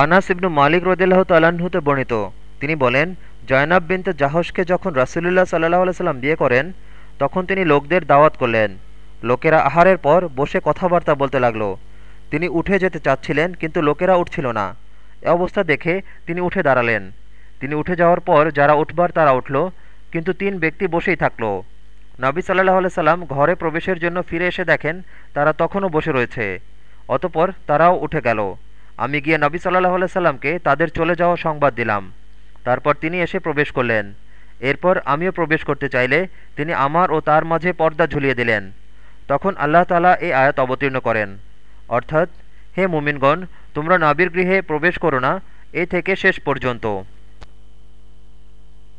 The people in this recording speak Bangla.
আনাস ইবনু মালিক রদিল্লাহ তাল্লাহ্নতে বর্ণিত। তিনি বলেন, জয়নাব বিনতে জাহসকে যখন রাসুলুল্লাহ সাল্লাহ সাল্লাম বিয়ে করেন, তখন তিনি লোকদের দাওয়াত করলেন। লোকেরা আহারের পর বসে কথাবার্তা বলতে লাগল। তিনি উঠে যেতে চাচ্ছিলেন, কিন্তু লোকেরা উঠছিল না। এ অবস্থা দেখে তিনি উঠে দাঁড়ালেন। তিনি উঠে যাওয়ার পর যারা উঠবার তারা উঠল, কিন্তু তিন ব্যক্তি বসেই থাকল। নবী সাল্লাহ সাল্লাম ঘরে প্রবেশের জন্য ফিরে এসে দেখেন, তারা তখনও বসে রয়েছে। অতপর তারাও উঠে গেল। আমি গিয়ে নবী সাল্লাহ সাল্লামকে তাদের চলে যাওয়া সংবাদ দিলাম। তারপর তিনি এসে প্রবেশ করলেন। এরপর আমিও প্রবেশ করতে চাইলে তিনি আমার ও তার মাঝে পর্দা ঝুলিয়ে দিলেন। তখন আল্লাহ তালা এই আয়াত অবতীর্ণ করেন। অর্থাৎ, হে মুমিনগণ, তোমরা নাবির গৃহে প্রবেশ করো না, এ থেকে শেষ পর্যন্ত।